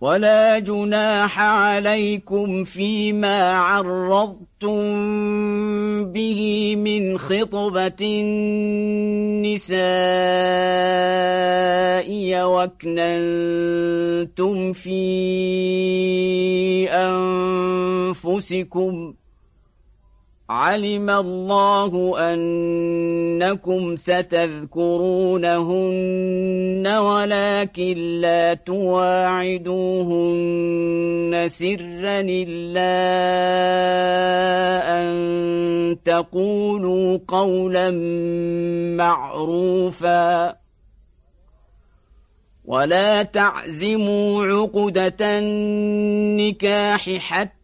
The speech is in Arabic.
ولا جناح عليكم فيما عرضتم به من خطبة النساء وكننتم في أنفسكم علم الله أنكم ستذكرونهن ولكن لا تواعدوهن سرا إلا أن تقولوا قولا معروفا. ولا تعزموا عقدة النكاح حتى